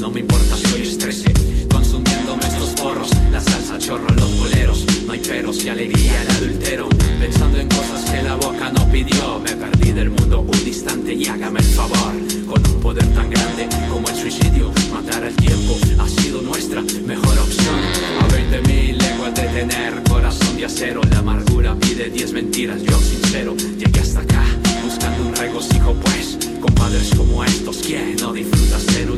No me importa, soy el Consumiéndome estos porros La salsa chorro, los boleros. No hay peros y alegría el adultero. Pensando en cosas que la boca no pidió. Me perdí del mundo un instante y hágame el favor. Con un poder tan grande como el suicidio Matar al tiempo ha sido nuestra mejor opción. A 20.000 leguas de tener corazón de acero. La amargura pide 10 mentiras, yo sincero. Llegué hasta acá buscando un regocijo pues Con padres como estos, ¿quién no disfruta ser un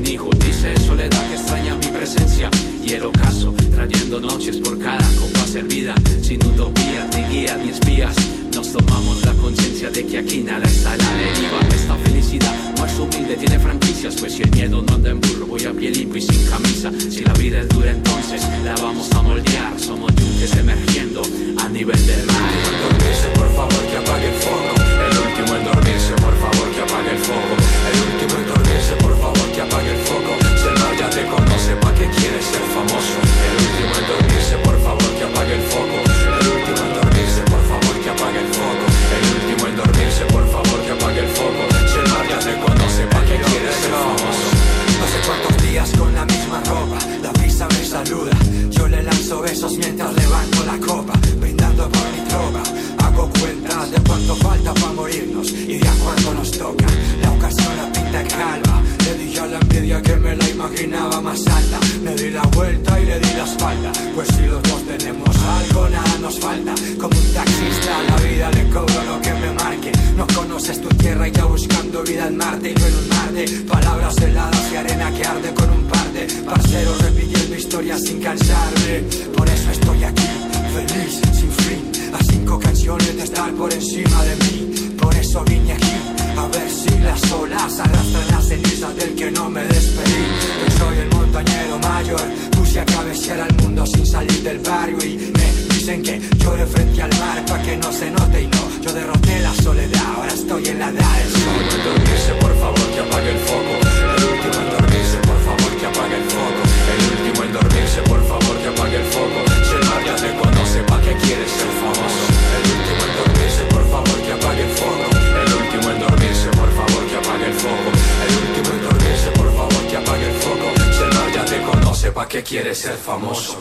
Nos tomamos la conciencia de que aquí nada está a la deriva. Esta felicidad más humilde tiene franquicias, pues si el miedo no anda en burro, voy a pie limpio y sin camisa. Si la vida es dura, entonces la vamos a moldear. Somos yunques emergiendo a nivel del mar. besos mientras levanto la copa, brindando por mi trova. Hago cuenta de cuánto falta para morirnos y de a cuánto nos toca. La ocasión la pinta calma, le dije a la envidia que me la imaginaba más alta. Me di la vuelta y le di la espalda, pues si los dos tenemos algo, nada nos falta. Como un taxista a la vida le cobro lo que me marque. No conoces tu tierra y ya buscando vida en Marte y no en un Marte. Palabras heladas y arena que arde con un par de parceros repitiendo historia sin cansarme. Por eso estoy aquí, feliz, sin fin. A cinco canciones de estar por encima de mí. Por eso vine aquí, a ver si las olas arrastran las cenizas del que no me despedí. Yo soy el montañero mayor, puse a cabecear al mundo sin salir del barrio y me dicen que llore frente al mar para que no se nos qué quieres ser famoso?